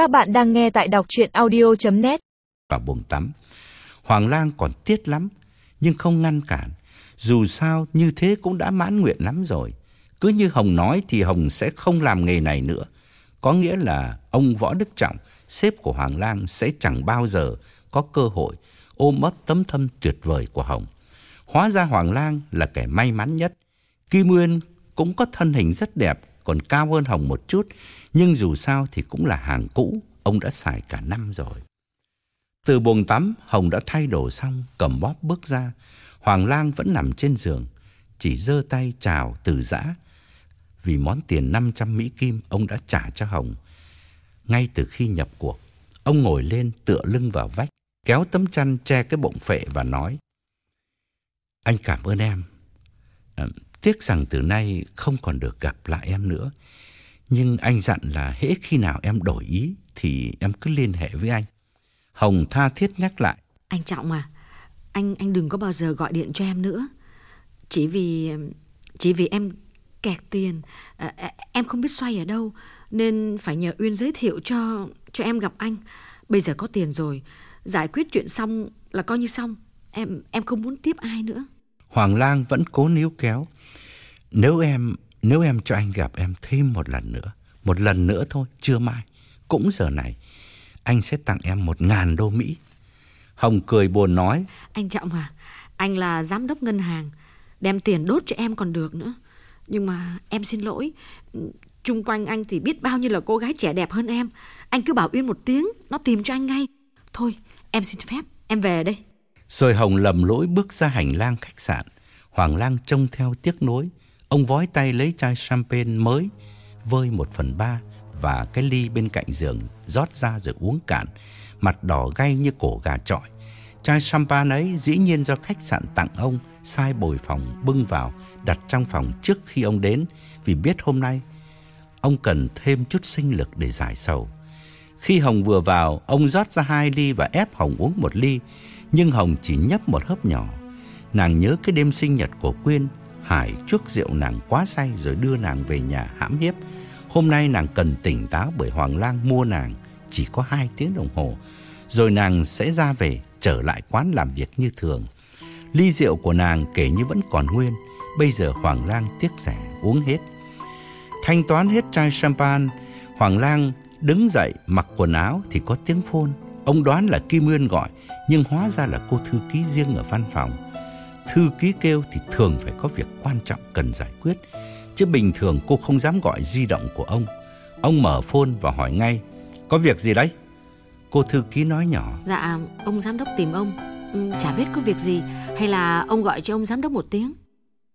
Các bạn đang nghe tại đọc chuyện audio.net và buồng tắm, Hoàng Lang còn tiếc lắm, nhưng không ngăn cản. Dù sao như thế cũng đã mãn nguyện lắm rồi. Cứ như Hồng nói thì Hồng sẽ không làm nghề này nữa. Có nghĩa là ông Võ Đức Trọng, sếp của Hoàng Lang sẽ chẳng bao giờ có cơ hội ôm ấp tấm thâm tuyệt vời của Hồng. Hóa ra Hoàng Lang là kẻ may mắn nhất. Kim Nguyên cũng có thân hình rất đẹp, còn cao hơn Hồng một chút, nhưng dù sao thì cũng là hàng cũ, ông đã xài cả năm rồi. Từ buồng tắm, Hồng đã thay đồ xong, cầm bóp bước ra. Hoàng Lang vẫn nằm trên giường, chỉ giơ tay chào từ giã. Vì món tiền 500 Mỹ Kim ông đã trả cho Hồng. Ngay từ khi nhập cuộc, ông ngồi lên tựa lưng vào vách, kéo tấm chăn che cái bụng phệ và nói. Anh cảm ơn em. Tiếc rằng từ nay không còn được gặp lại em nữa. Nhưng anh dặn là hễ khi nào em đổi ý thì em cứ liên hệ với anh. Hồng tha thiết nhắc lại. Anh Trọng à, anh anh đừng có bao giờ gọi điện cho em nữa. Chỉ vì chỉ vì em kẹt tiền, à, à em không biết xoay ở đâu nên phải nhờ Uyên giới thiệu cho cho em gặp anh. Bây giờ có tiền rồi, giải quyết chuyện xong là coi như xong. Em em không muốn tiếp ai nữa. Hoàng Lang vẫn cố níu kéo. Nếu em nếu em cho anh gặp em thêm một lần nữa, một lần nữa thôi, chưa mai, cũng giờ này, anh sẽ tặng em một ngàn đô Mỹ. Hồng cười buồn nói. Anh Trọng à, anh là giám đốc ngân hàng, đem tiền đốt cho em còn được nữa. Nhưng mà em xin lỗi, chung quanh anh thì biết bao nhiêu là cô gái trẻ đẹp hơn em. Anh cứ bảo Uyên một tiếng, nó tìm cho anh ngay. Thôi, em xin phép, em về đây. Rồi Hồng lầm lỗi bước ra hành lang khách sạn. Hoàng Lang trông theo tiếc nối. Ông vói tay lấy chai champagne mới, vơi một phần ba và cái ly bên cạnh giường rót ra rồi uống cạn, mặt đỏ gay như cổ gà trọi. Chai champagne ấy dĩ nhiên do khách sạn tặng ông, sai bồi phòng bưng vào, đặt trong phòng trước khi ông đến vì biết hôm nay ông cần thêm chút sinh lực để giải sầu. Khi Hồng vừa vào, ông rót ra hai ly và ép Hồng uống một ly, nhưng Hồng chỉ nhấp một hớp nhỏ. Nàng nhớ cái đêm sinh nhật của Quyên, Hải chuốc rượu nàng quá say rồi đưa nàng về nhà hãm hiếp. Hôm nay nàng cần tỉnh táo bởi Hoàng Lang mua nàng chỉ có hai tiếng đồng hồ, rồi nàng sẽ ra về trở lại quán làm việc như thường. Ly rượu của nàng kể như vẫn còn nguyên, bây giờ Hoàng Lang tiếc rẻ uống hết. Thanh toán hết chai champagne, Hoàng Lang đứng dậy mặc quần áo thì có tiếng phone. Ông đoán là Kim Nguyên gọi, nhưng hóa ra là cô thư ký riêng ở văn phòng. Thư ký kêu thì thường phải có việc quan trọng cần giải quyết, chứ bình thường cô không dám gọi di động của ông. Ông mở phone và hỏi ngay, có việc gì đấy? Cô thư ký nói nhỏ. Dạ, ông giám đốc tìm ông. Ừ, chả biết có việc gì, hay là ông gọi cho ông giám đốc một tiếng.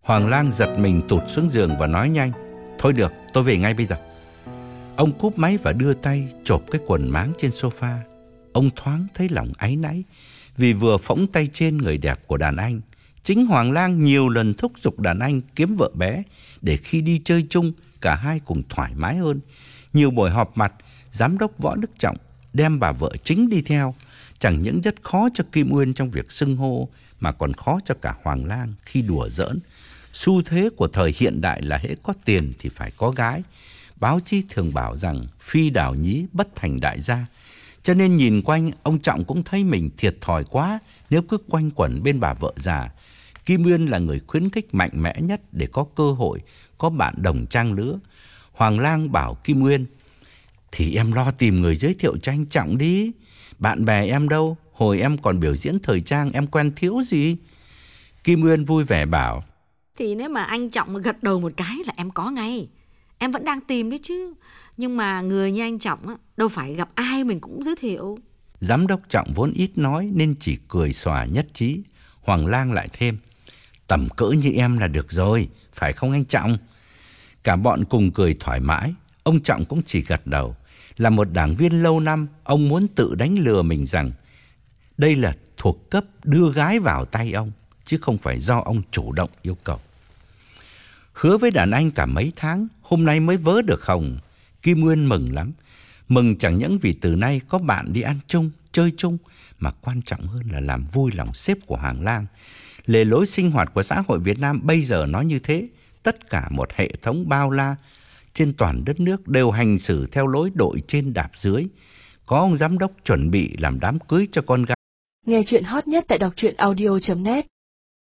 Hoàng Lang giật mình tụt xuống giường và nói nhanh. Thôi được, tôi về ngay bây giờ. Ông cúp máy và đưa tay chộp cái quần máng trên sofa. Ông thoáng thấy lòng áy náy vì vừa phóng tay trên người đẹp của đàn anh. Chính Hoàng Lang nhiều lần thúc giục đàn anh kiếm vợ bé để khi đi chơi chung cả hai cùng thoải mái hơn. Nhiều buổi họp mặt, giám đốc Võ Đức Trọng đem bà vợ chính đi theo. Chẳng những rất khó cho Kim Uyên trong việc xưng hô mà còn khó cho cả Hoàng Lang khi đùa giỡn. Xu thế của thời hiện đại là hễ có tiền thì phải có gái. Báo chí thường bảo rằng phi đảo nhí bất thành đại gia. Cho nên nhìn quanh, ông Trọng cũng thấy mình thiệt thòi quá nếu cứ quanh quẩn bên bà vợ già. Kim Nguyên là người khuyến khích mạnh mẽ nhất để có cơ hội, có bạn đồng trang lứa. Hoàng Lang bảo Kim Nguyên, thì em lo tìm người giới thiệu cho anh Trọng đi. Bạn bè em đâu, hồi em còn biểu diễn thời trang em quen thiếu gì. Kim Nguyên vui vẻ bảo, thì nếu mà anh Trọng gật đầu một cái là em có ngay. Em vẫn đang tìm đấy chứ. Nhưng mà người như anh Trọng á, đâu phải gặp ai mình cũng giới thiệu. Giám đốc Trọng vốn ít nói nên chỉ cười xòa nhất trí. Hoàng Lang lại thêm. Tầm cỡ như em là được rồi, phải không anh Trọng? Cả bọn cùng cười thoải mái. Ông Trọng cũng chỉ gật đầu. Là một đảng viên lâu năm, ông muốn tự đánh lừa mình rằng đây là thuộc cấp đưa gái vào tay ông, chứ không phải do ông chủ động yêu cầu. Hứa với đàn anh cả mấy tháng, hôm nay mới vớ được Hồng. Kim Nguyên mừng lắm. Mừng chẳng những vì từ nay có bạn đi ăn chung, chơi chung, mà quan trọng hơn là làm vui lòng sếp của hàng lang. Lề lối sinh hoạt của xã hội Việt Nam bây giờ nó như thế, tất cả một hệ thống bao la, trên toàn đất nước đều hành xử theo lối đội trên đạp dưới. Có ông giám đốc chuẩn bị làm đám cưới cho con gái. Nghe chuyện hot nhất tại đọc truyện audio.net